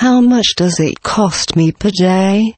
How much does it cost me per day?